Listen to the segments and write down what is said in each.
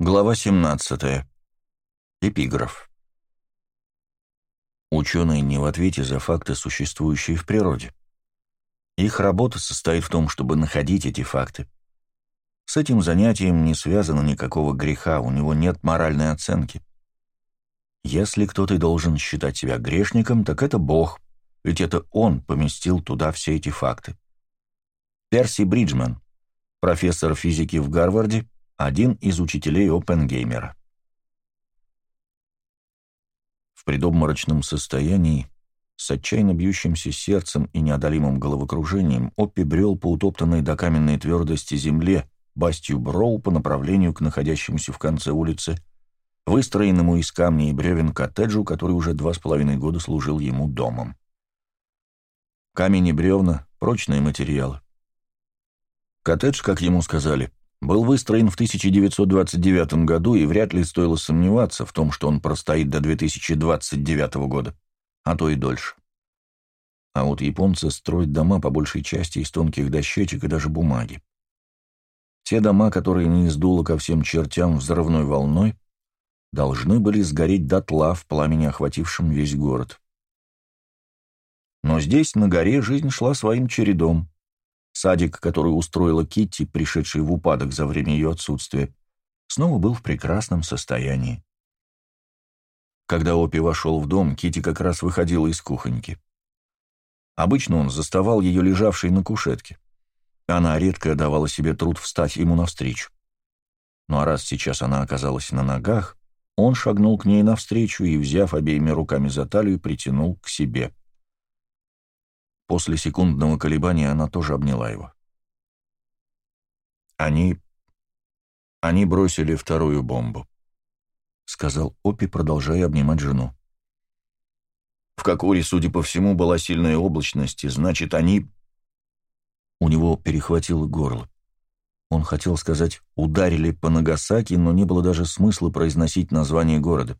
Глава 17. Эпиграф. Ученые не в ответе за факты, существующие в природе. Их работа состоит в том, чтобы находить эти факты. С этим занятием не связано никакого греха, у него нет моральной оценки. Если кто-то должен считать себя грешником, так это Бог, ведь это Он поместил туда все эти факты. Перси Бриджман, профессор физики в Гарварде, один из учителей Опенгеймера. В предобморочном состоянии, с отчаянно бьющимся сердцем и неодолимым головокружением, Оппи брел по утоптанной до каменной твердости земле Бастью Броу по направлению к находящемуся в конце улицы, выстроенному из камней и бревен коттеджу, который уже два с половиной года служил ему домом. Камень и бревна — прочные материалы. Коттедж, как ему сказали, был выстроен в 1929 году, и вряд ли стоило сомневаться в том, что он простоит до 2029 года, а то и дольше. А вот японцы строят дома по большей части из тонких дощечек и даже бумаги. Те дома, которые не издуло ко всем чертям взрывной волной, должны были сгореть дотла в пламени, охватившем весь город. Но здесь, на горе, жизнь шла своим чередом. Садик, который устроила Китти, пришедший в упадок за время ее отсутствия, снова был в прекрасном состоянии. Когда Опи вошел в дом, Китти как раз выходила из кухоньки. Обычно он заставал ее лежавшей на кушетке. Она редко давала себе труд встать ему навстречу. Ну а раз сейчас она оказалась на ногах, он шагнул к ней навстречу и, взяв обеими руками за талию, притянул к себе. После секундного колебания она тоже обняла его. «Они... они бросили вторую бомбу», — сказал Опи, продолжая обнимать жену. «В Кокуре, судя по всему, была сильная облачность, и значит, они...» У него перехватило горло. Он хотел сказать «ударили по Нагасаки», но не было даже смысла произносить название города.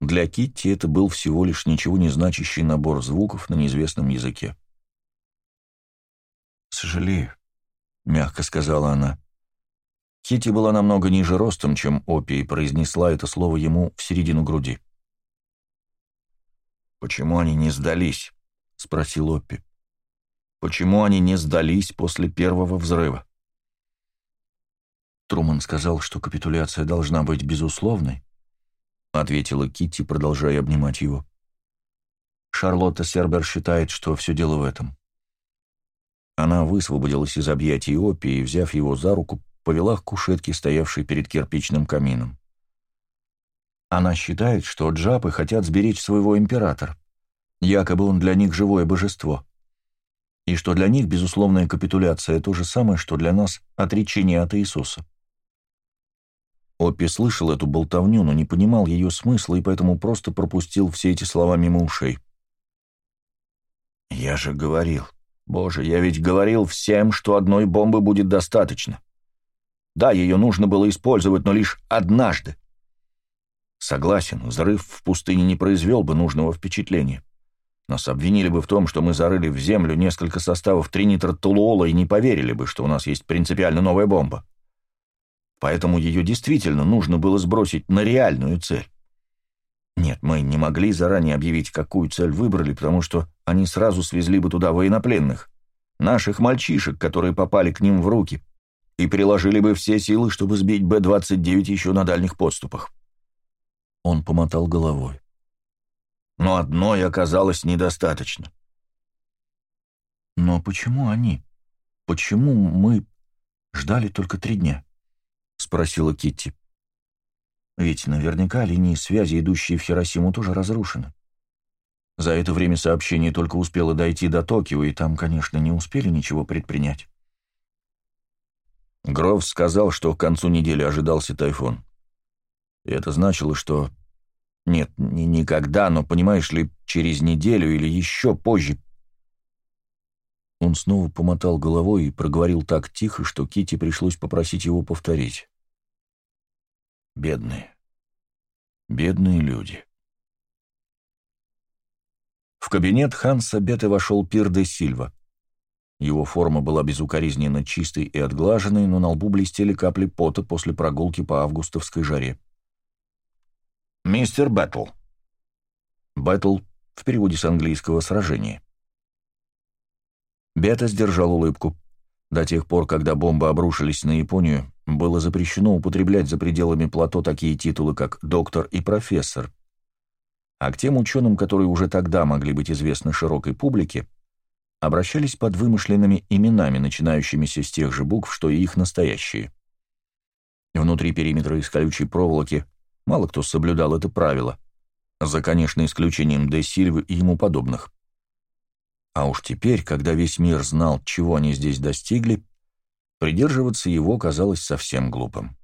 Для Китти это был всего лишь ничего не значащий набор звуков на неизвестном языке. «Сожалею», — мягко сказала она. Кити была намного ниже ростом, чем Опи, и произнесла это слово ему в середину груди. «Почему они не сдались?» — спросил Оппи. «Почему они не сдались после первого взрыва?» Труман сказал, что капитуляция должна быть безусловной, — ответила Китти, продолжая обнимать его. Шарлотта Сербер считает, что все дело в этом. Она высвободилась из объятий Опи и, взяв его за руку, повела к кушетке, стоявшей перед кирпичным камином. Она считает, что джапы хотят сберечь своего императора. Якобы он для них живое божество. И что для них безусловная капитуляция — то же самое, что для нас отречение от Иисуса. Оппи слышал эту болтовню, но не понимал ее смысла и поэтому просто пропустил все эти слова мимо ушей. «Я же говорил», Боже, я ведь говорил всем, что одной бомбы будет достаточно. Да, ее нужно было использовать, но лишь однажды. Согласен, взрыв в пустыне не произвел бы нужного впечатления. Нас обвинили бы в том, что мы зарыли в землю несколько составов тринитротолуола и не поверили бы, что у нас есть принципиально новая бомба. Поэтому ее действительно нужно было сбросить на реальную цель. Нет, мы не могли заранее объявить, какую цель выбрали, потому что они сразу свезли бы туда военнопленных, наших мальчишек, которые попали к ним в руки, и приложили бы все силы, чтобы сбить Б-29 еще на дальних подступах. Он помотал головой. Но одной оказалось недостаточно. «Но почему они? Почему мы ждали только три дня?» — спросила Китти. Ведь наверняка линии связи, идущие в Хиросиму, тоже разрушены. За это время сообщение только успело дойти до Токио, и там, конечно, не успели ничего предпринять. Гров сказал, что к концу недели ожидался тайфун. И это значило, что... Нет, не никогда, но, понимаешь ли, через неделю или еще позже... Он снова помотал головой и проговорил так тихо, что Кити пришлось попросить его повторить. Бедные. Бедные люди. В кабинет Ханса Бета вошел Пир де Сильва. Его форма была безукоризненно чистой и отглаженной, но на лбу блестели капли пота после прогулки по августовской жаре. «Мистер Баттл». «Баттл» в переводе с английского «сражение». Бета сдержал улыбку. До тех пор, когда бомбы обрушились на Японию, было запрещено употреблять за пределами плато такие титулы, как «доктор» и «профессор». А к тем ученым, которые уже тогда могли быть известны широкой публике, обращались под вымышленными именами, начинающимися с тех же букв, что и их настоящие. Внутри периметра из колючей проволоки мало кто соблюдал это правило, за, конечно, исключением Де Сильвы и ему подобных. А уж теперь, когда весь мир знал, чего они здесь достигли, придерживаться его казалось совсем глупым.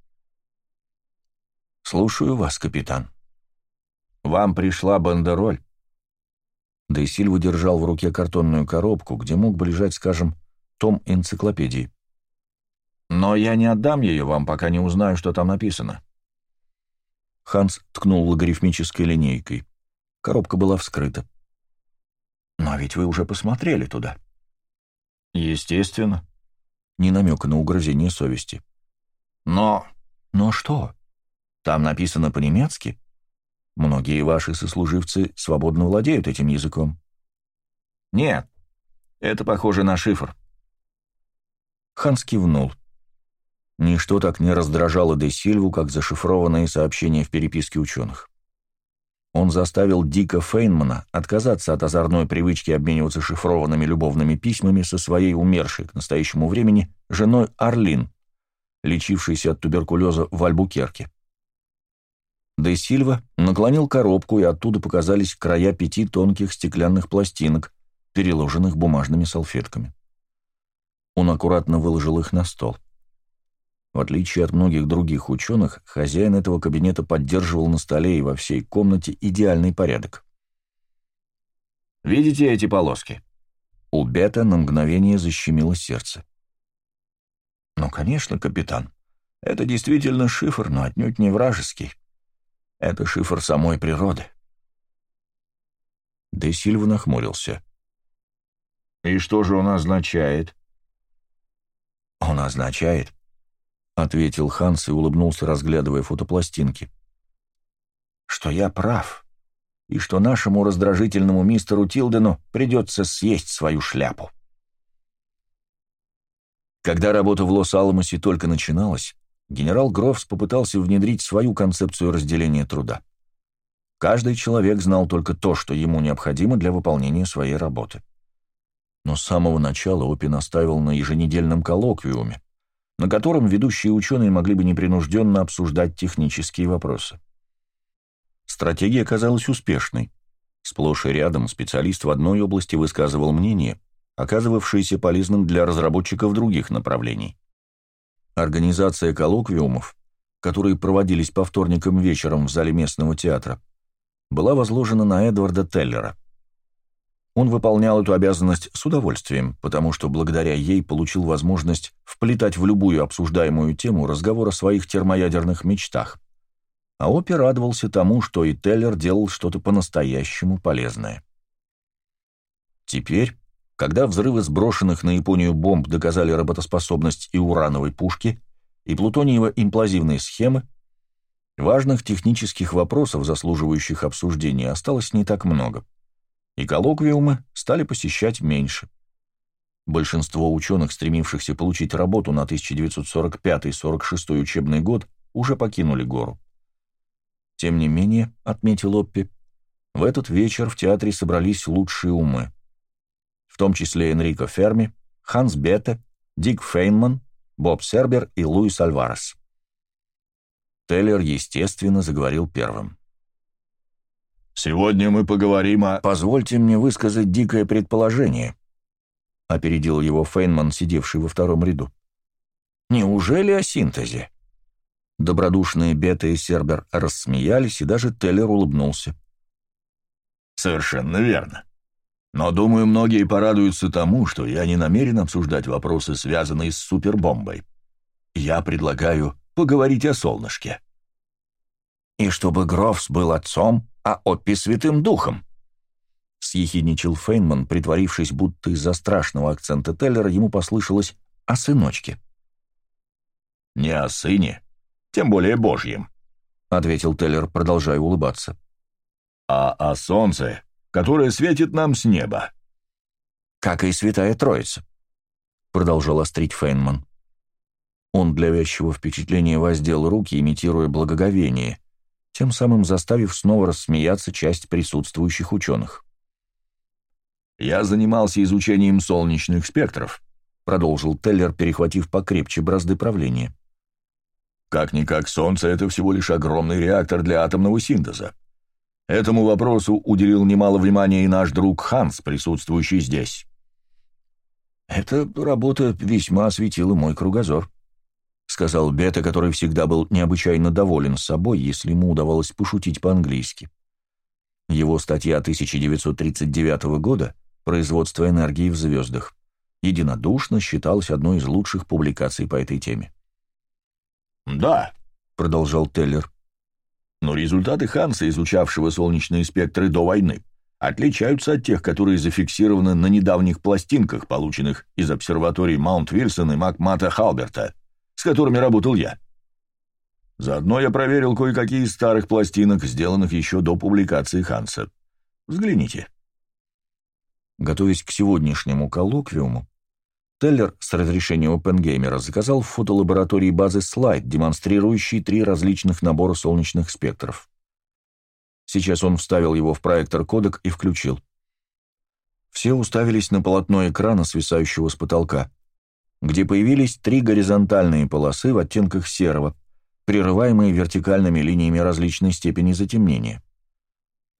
«Слушаю вас, капитан. Вам пришла бандероль?» Да и Сильва держал в руке картонную коробку, где мог бы лежать, скажем, том энциклопедии. «Но я не отдам ее вам, пока не узнаю, что там написано». Ханс ткнул логарифмической линейкой. Коробка была вскрыта. «Но ведь вы уже посмотрели туда». «Естественно». Не намека на угрызение совести. «Но...» «Но что? Там написано по-немецки?» Многие ваши сослуживцы свободно владеют этим языком. Нет, это похоже на шифр. Ханс кивнул. Ничто так не раздражало Де Сильву, как зашифрованные сообщения в переписке ученых. Он заставил Дика Фейнмана отказаться от озорной привычки обмениваться шифрованными любовными письмами со своей умершей к настоящему времени женой Арлин, лечившейся от туберкулеза в Альбукерке. Де Сильва наклонил коробку, и оттуда показались края пяти тонких стеклянных пластинок, переложенных бумажными салфетками. Он аккуратно выложил их на стол. В отличие от многих других ученых, хозяин этого кабинета поддерживал на столе и во всей комнате идеальный порядок. «Видите эти полоски?» У Бета на мгновение защемило сердце. «Ну, конечно, капитан. Это действительно шифр, но отнюдь не вражеский. Это шифр самой природы. Де Сильва нахмурился. «И что же он означает?» «Он означает», — ответил Ханс и улыбнулся, разглядывая фотопластинки, «что я прав, и что нашему раздражительному мистеру Тилдену придется съесть свою шляпу». Когда работа в Лос-Аламосе только начиналась, генерал Грофс попытался внедрить свою концепцию разделения труда. Каждый человек знал только то, что ему необходимо для выполнения своей работы. Но с самого начала Опи наставил на еженедельном коллоквиуме, на котором ведущие ученые могли бы непринужденно обсуждать технические вопросы. Стратегия оказалась успешной. Сплошь и рядом специалист в одной области высказывал мнение, оказывавшееся полезным для разработчиков других направлений. Организация коллоквиумов, которые проводились по вторникам вечером в зале местного театра, была возложена на Эдварда Теллера. Он выполнял эту обязанность с удовольствием, потому что благодаря ей получил возможность вплетать в любую обсуждаемую тему разговор о своих термоядерных мечтах. А Опи радовался тому, что и Теллер делал что-то по-настоящему полезное. Теперь, когда взрывы сброшенных на Японию бомб доказали работоспособность и урановой пушки, и плутониево-имплозивной схемы, важных технических вопросов, заслуживающих обсуждения, осталось не так много, и коллоквиумы стали посещать меньше. Большинство ученых, стремившихся получить работу на 1945-46 учебный год, уже покинули гору. Тем не менее, отметил Оппи, в этот вечер в театре собрались лучшие умы в том числе Энрико Ферми, Ханс Бетте, Дик Фейнман, Боб Сербер и Луис Альварес. Теллер, естественно, заговорил первым. «Сегодня мы поговорим о...» «Позвольте мне высказать дикое предположение», — опередил его Фейнман, сидевший во втором ряду. «Неужели о синтезе?» Добродушные Бета и Сербер рассмеялись, и даже Теллер улыбнулся. «Совершенно верно. Но, думаю, многие порадуются тому, что я не намерен обсуждать вопросы, связанные с супербомбой. Я предлагаю поговорить о солнышке. И чтобы Грофс был отцом, а Оппи святым духом. съехидничал Фейнман, притворившись, будто из-за страшного акцента Теллера ему послышалось «о сыночке». «Не о сыне, тем более божьем», — ответил Теллер, продолжая улыбаться. «А о солнце, которое светит нам с неба». «Как и святая Троица», — продолжал острить Фейнман. Он для вязчего впечатления воздел руки, имитируя благоговение, тем самым заставив снова рассмеяться часть присутствующих ученых. «Я занимался изучением солнечных спектров», — продолжил Теллер, перехватив покрепче бразды правления. «Как-никак Солнце — это всего лишь огромный реактор для атомного синтеза. Этому вопросу уделил немало внимания и наш друг Ханс, присутствующий здесь». «Эта работа весьма осветила мой кругозор», — сказал Бета, который всегда был необычайно доволен собой, если ему удавалось пошутить по-английски. Его статья 1939 года — производства энергии в звездах, единодушно считалось одной из лучших публикаций по этой теме. «Да», — продолжал Теллер, — «но результаты Ханса, изучавшего солнечные спектры до войны, отличаются от тех, которые зафиксированы на недавних пластинках, полученных из обсерваторий Маунт-Вильсон и Макмата Халберта, с которыми работал я. Заодно я проверил кое-какие из старых пластинок, сделанных еще до публикации Ханса. Взгляните». Готовясь к сегодняшнему коллоквиуму, Теллер с разрешения OpenGamer заказал в фотолаборатории базы слайд, демонстрирующий три различных набора солнечных спектров. Сейчас он вставил его в проектор кодек и включил. Все уставились на полотно экрана, свисающего с потолка, где появились три горизонтальные полосы в оттенках серого, прерываемые вертикальными линиями различной степени затемнения.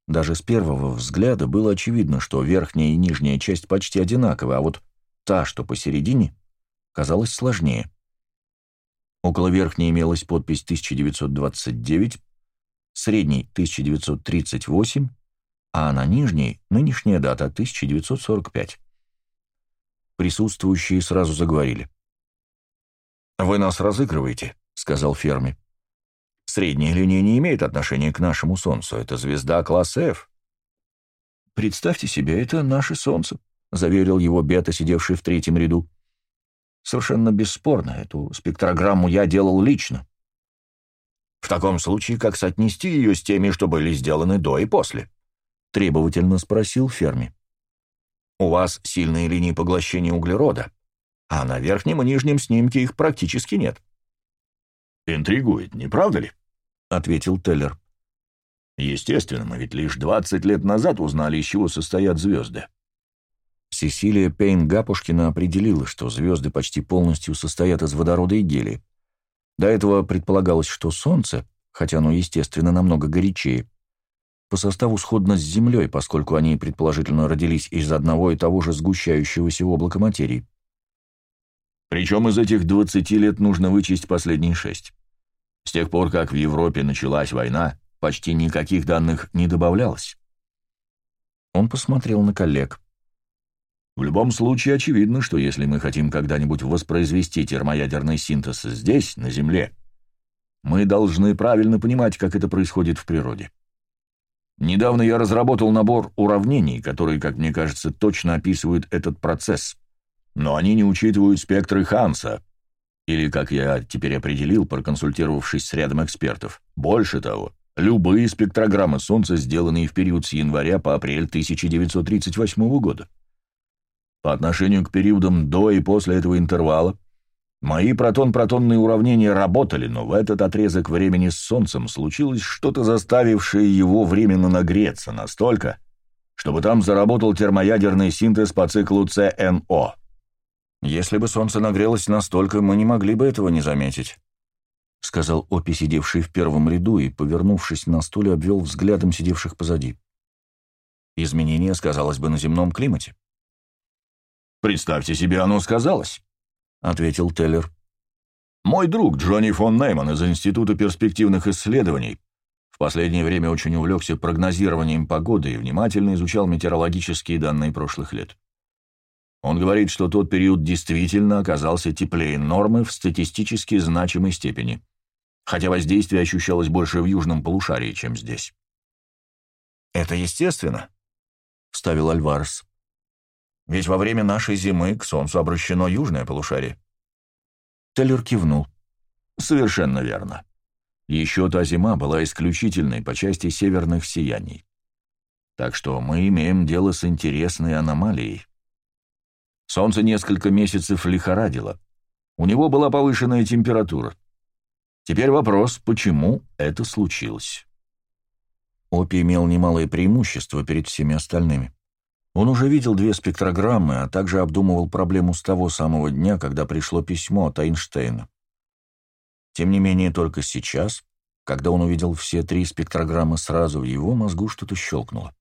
Даже с первого взгляда было очевидно, что верхняя и нижняя часть почти одинаковы, а вот та, что посередине, казалась сложнее. Около верхней имелась подпись 1929, средней 1938, а на нижней — нынешняя дата 1945. Присутствующие сразу заговорили. «Вы нас разыгрываете», — сказал Ферми. Средняя линия не имеет отношения к нашему Солнцу, это звезда класса F. «Представьте себе, это наше Солнце», — заверил его Бета, сидевший в третьем ряду. «Совершенно бесспорно, эту спектрограмму я делал лично». «В таком случае, как соотнести ее с теми, что были сделаны до и после?» — требовательно спросил Ферми. «У вас сильные линии поглощения углерода, а на верхнем и нижнем снимке их практически нет». «Интригует, не правда ли?» — ответил Теллер. «Естественно, мы ведь лишь 20 лет назад узнали, из чего состоят звезды». Сесилия Пейн-Гапушкина определила, что звезды почти полностью состоят из водорода и гелия. До этого предполагалось, что Солнце, хотя оно, естественно, намного горячее, по составу сходно с Землей, поскольку они, предположительно, родились из одного и того же сгущающегося облака материи. Причем из этих 20 лет нужно вычесть последние шесть. С тех пор, как в Европе началась война, почти никаких данных не добавлялось. Он посмотрел на коллег. В любом случае, очевидно, что если мы хотим когда-нибудь воспроизвести термоядерный синтез здесь, на Земле, мы должны правильно понимать, как это происходит в природе. Недавно я разработал набор уравнений, которые, как мне кажется, точно описывают этот процесс. Но они не учитывают спектры Ханса, или, как я теперь определил, проконсультировавшись с рядом экспертов, больше того, любые спектрограммы Солнца, сделанные в период с января по апрель 1938 года. По отношению к периодам до и после этого интервала, мои протон-протонные уравнения работали, но в этот отрезок времени с Солнцем случилось что-то, заставившее его временно нагреться настолько, чтобы там заработал термоядерный синтез по циклу ЦНО. «Если бы солнце нагрелось настолько, мы не могли бы этого не заметить», — сказал Опи, сидевший в первом ряду, и, повернувшись на стуле, обвел взглядом сидевших позади. «Изменение сказалось бы на земном климате». «Представьте себе, оно сказалось», — ответил Теллер. «Мой друг Джонни фон Нейман из Института перспективных исследований в последнее время очень увлекся прогнозированием погоды и внимательно изучал метеорологические данные прошлых лет. Он говорит, что тот период действительно оказался теплее нормы в статистически значимой степени, хотя воздействие ощущалось больше в южном полушарии, чем здесь. «Это естественно», — вставил Альварес. «Ведь во время нашей зимы к Солнцу обращено южное полушарие». Теллер кивнул. «Совершенно верно. Еще та зима была исключительной по части северных сияний. Так что мы имеем дело с интересной аномалией. Солнце несколько месяцев лихорадило. У него была повышенная температура. Теперь вопрос, почему это случилось? Опи имел немалое преимущество перед всеми остальными. Он уже видел две спектрограммы, а также обдумывал проблему с того самого дня, когда пришло письмо от Эйнштейна. Тем не менее, только сейчас, когда он увидел все три спектрограммы сразу, в его мозгу что-то щелкнуло.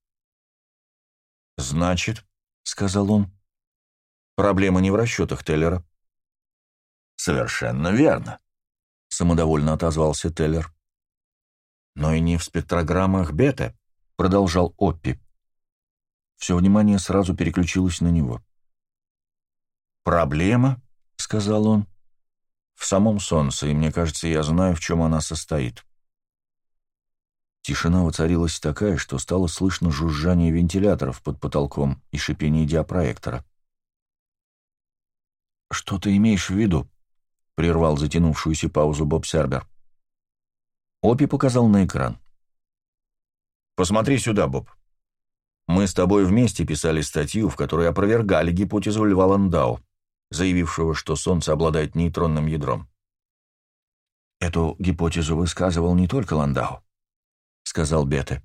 «Значит», — сказал он, — «проблема не в расчетах Теллера». «Совершенно верно», — самодовольно отозвался Теллер. «Но и не в спектрограммах бета», — продолжал Оппи. Все внимание сразу переключилось на него. «Проблема», — сказал он, в самом солнце, и мне кажется, я знаю, в чем она состоит. Тишина воцарилась такая, что стало слышно жужжание вентиляторов под потолком и шипение диапроектора. «Что ты имеешь в виду?» — прервал затянувшуюся паузу Боб Сербер. Опи показал на экран. «Посмотри сюда, Боб. Мы с тобой вместе писали статью, в которой опровергали гипотезу Льва Ландау заявившего, что Солнце обладает нейтронным ядром. «Эту гипотезу высказывал не только Ландау», — сказал Бете.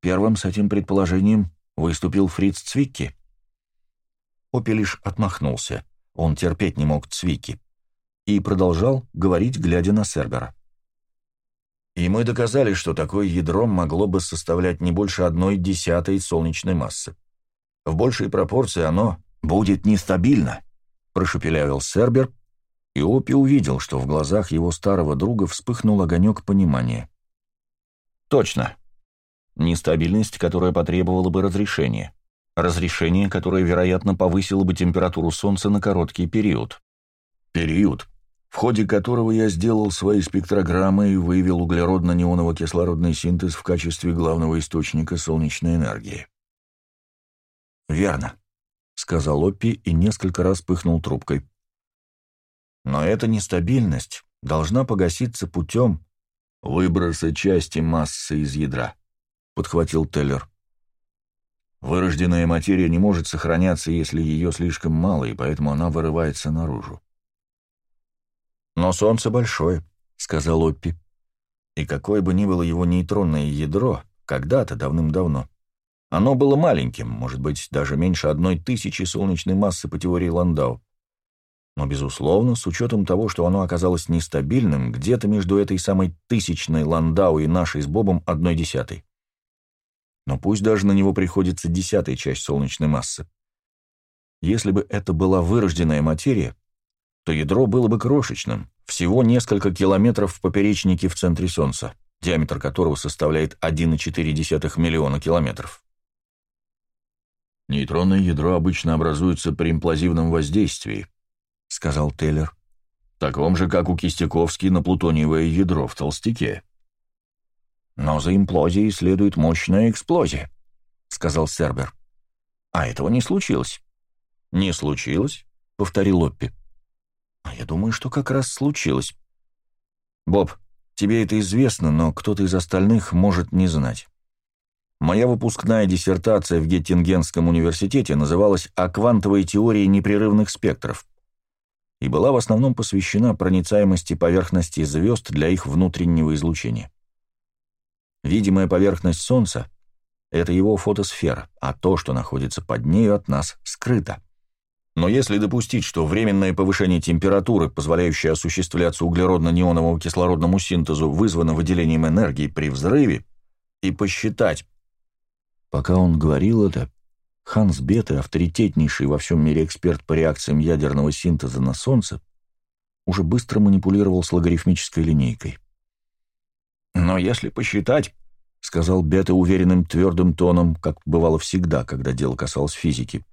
Первым с этим предположением выступил Фриц Цвикки. Опи лишь отмахнулся, он терпеть не мог Цвикки, и продолжал говорить, глядя на Сербера. И мы доказали, что такое ядро могло бы составлять не больше одной десятой солнечной массы. В большей пропорции оно будет нестабильно, — прошепелявил Сербер, и Опи увидел, что в глазах его старого друга вспыхнул огонек понимания. «Точно. Нестабильность, которая потребовала бы разрешения. Разрешение, которое, вероятно, повысило бы температуру Солнца на короткий период. Период, в ходе которого я сделал свои спектрограммы и выявил углеродно-неоново-кислородный синтез в качестве главного источника солнечной энергии. Верно сказал Оппи и несколько раз пыхнул трубкой. Но эта нестабильность должна погаситься путем выброса части массы из ядра, подхватил Теллер. Вырожденная материя не может сохраняться, если ее слишком мало, и поэтому она вырывается наружу. «Но Солнце большое», — сказал Оппи. «И какое бы ни было его нейтронное ядро, когда-то, давным-давно, оно было маленьким, может быть, даже меньше одной тысячи солнечной массы по теории Ландау. Но, безусловно, с учетом того, что оно оказалось нестабильным, где-то между этой самой тысячной Ландау и нашей с Бобом одной десятой. Но пусть даже на него приходится десятая часть солнечной массы. Если бы это была вырожденная материя, то ядро было бы крошечным, всего несколько километров в поперечнике в центре Солнца, диаметр которого составляет 1,4 миллиона километров. «Нейтронное ядро обычно образуется при имплазивном воздействии», — сказал Тейлер. «Таком же, как у Кистяковски на плутониевое ядро в толстяке». «Но за имплозией следует мощная эксплозия», — сказал Сербер. «А этого не случилось». «Не случилось?» — повторил Лоппи. «А я думаю, что как раз случилось. Боб, тебе это известно, но кто-то из остальных может не знать. Моя выпускная диссертация в Геттингенском университете называлась «О квантовой теории непрерывных спектров» и была в основном посвящена проницаемости поверхности звезд для их внутреннего излучения. Видимая поверхность Солнца — это его фотосфера, а то, что находится под нею от нас, скрыто. Но если допустить, что временное повышение температуры, позволяющее осуществляться углеродно-неоновому кислородному синтезу, вызвано выделением энергии при взрыве, и посчитать, Пока он говорил это, Ханс Бете, авторитетнейший во всем мире эксперт по реакциям ядерного синтеза на Солнце, уже быстро манипулировал с логарифмической линейкой. «Но если посчитать», — сказал Бета уверенным твердым тоном, как бывало всегда, когда дело касалось физики,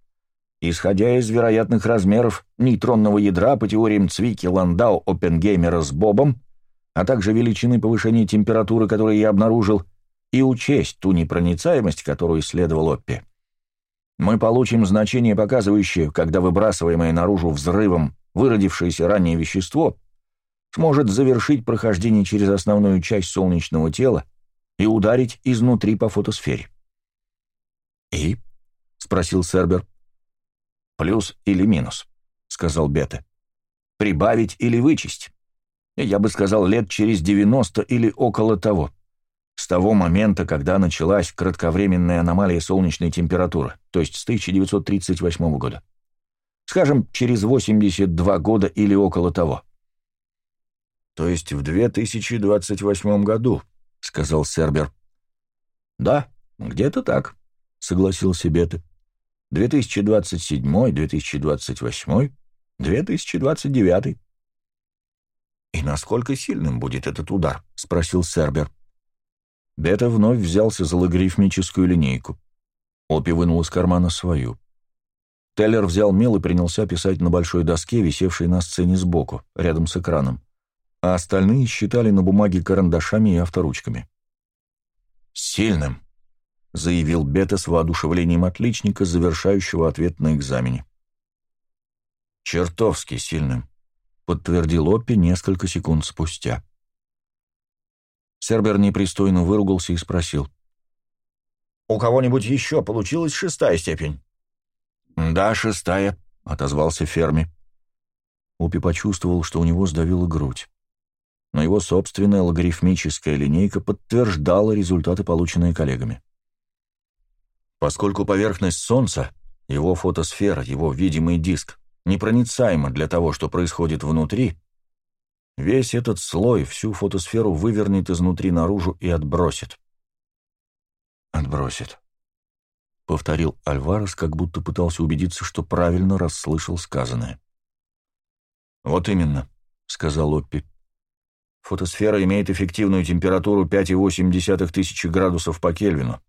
исходя из вероятных размеров нейтронного ядра по теориям Цвики, Ландау, Оппенгеймера с Бобом, а также величины повышения температуры, которые я обнаружил, и учесть ту непроницаемость, которую исследовал Оппи, мы получим значение, показывающее, когда выбрасываемое наружу взрывом выродившееся ранее вещество сможет завершить прохождение через основную часть солнечного тела и ударить изнутри по фотосфере. «И?» — спросил Сербер. «Плюс или минус?» — сказал Бета. «Прибавить или вычесть?» Я бы сказал, лет через 90 или около того. С того момента, когда началась кратковременная аномалия солнечной температуры, то есть с 1938 года. Скажем, через 82 года или около того. «То есть в 2028 году», — сказал Сербер. «Да, где-то так», — согласился Бета. «2027, 2028, 2029». «И насколько сильным будет этот удар?» — спросил Сербер. Бета вновь взялся за логарифмическую линейку. Опи вынул из кармана свою. Теллер взял мел и принялся писать на большой доске, висевшей на сцене сбоку, рядом с экраном, а остальные считали на бумаге карандашами и авторучками. «Сильным», — заявил Бета с воодушевлением отличника, завершающего ответ на экзамене. «Чертовски сильным», подтвердил Оппи несколько секунд спустя. Сербер непристойно выругался и спросил. «У кого-нибудь еще получилась шестая степень?» «Да, шестая», — отозвался Ферми. Оппи почувствовал, что у него сдавила грудь. Но его собственная логарифмическая линейка подтверждала результаты, полученные коллегами. Поскольку поверхность Солнца, его фотосфера, его видимый диск, непроницаемо для того, что происходит внутри, весь этот слой всю фотосферу вывернет изнутри наружу и отбросит. «Отбросит», — повторил Альварес, как будто пытался убедиться, что правильно расслышал сказанное. «Вот именно», — сказал Оппи. «Фотосфера имеет эффективную температуру 5,8 тысячи градусов по Кельвину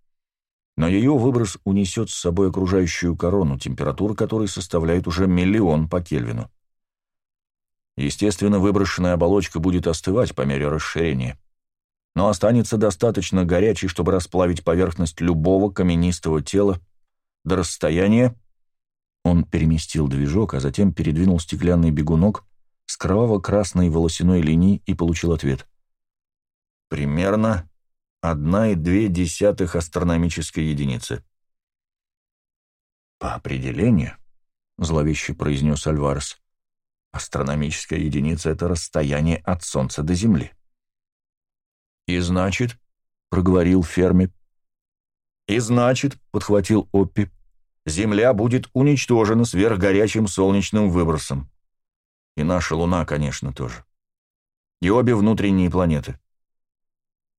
но ее выброс унесет с собой окружающую корону, температура которой составляет уже миллион по Кельвину. Естественно, выброшенная оболочка будет остывать по мере расширения, но останется достаточно горячей, чтобы расплавить поверхность любого каменистого тела до расстояния. Он переместил движок, а затем передвинул стеклянный бегунок с кроваво-красной волосяной линией и получил ответ. Примерно одна и две десятых астрономической единицы. «По определению», — зловеще произнес Альварес, — «астрономическая единица — это расстояние от Солнца до Земли». «И значит», — проговорил Ферми, — «и значит», — подхватил Оппи, — «Земля будет уничтожена сверхгорячим солнечным выбросом. И наша Луна, конечно, тоже. И обе внутренние планеты.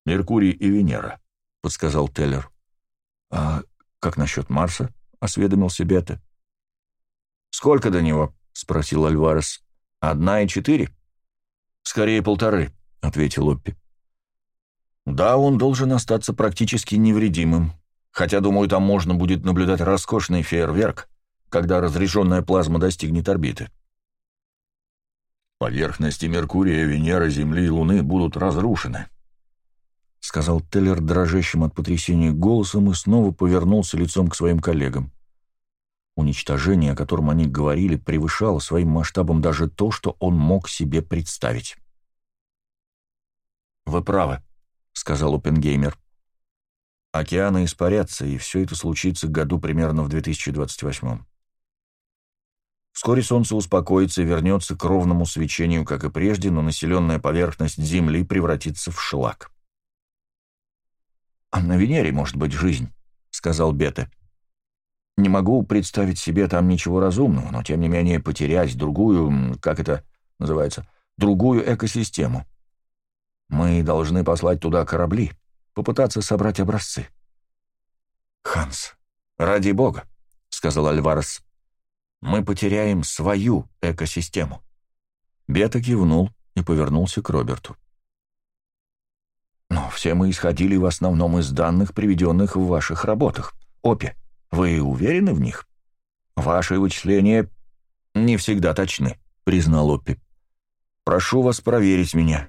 Меркурий и Венера», — подсказал Теллер. «А как насчет Марса?» — осведомился Бета. «Сколько до него?» — спросил Альварес. «Одна и четыре?» «Скорее полторы», — ответил Оппи. «Да, он должен остаться практически невредимым, хотя, думаю, там можно будет наблюдать роскошный фейерверк, когда разряженная плазма достигнет орбиты». «Поверхности Меркурия, Венеры, Земли и Луны будут разрушены», — сказал Теллер дрожащим от потрясения голосом и снова повернулся лицом к своим коллегам. Уничтожение, о котором они говорили, превышало своим масштабом даже то, что он мог себе представить. «Вы правы», — сказал Опенгеймер. «Океаны испарятся, и все это случится году примерно в 2028 Вскоре Солнце успокоится и вернется к ровному свечению, как и прежде, но населенная поверхность Земли превратится в шлак. «А на Венере может быть жизнь», — сказал Бета. «Не могу представить себе там ничего разумного, но тем не менее потерять другую, как это называется, другую экосистему. Мы должны послать туда корабли, попытаться собрать образцы». «Ханс, ради бога», — сказал Альварес, — «мы потеряем свою экосистему». Бета кивнул и повернулся к Роберту. Все мы исходили в основном из данных, приведенных в ваших работах. Опи, вы уверены в них? Ваши вычисления не всегда точны, признал Опи. Прошу вас проверить меня.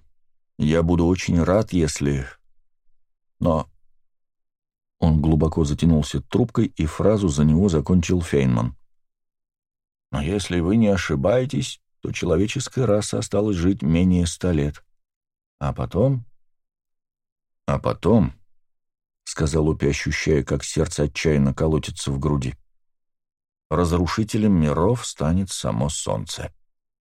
Я буду очень рад, если... Но... Он глубоко затянулся трубкой, и фразу за него закончил Фейнман. «Но если вы не ошибаетесь, то человеческая раса осталась жить менее ста лет. А потом...» «А потом...» — сказал Упи, ощущая, как сердце отчаянно колотится в груди. «Разрушителем миров станет само солнце».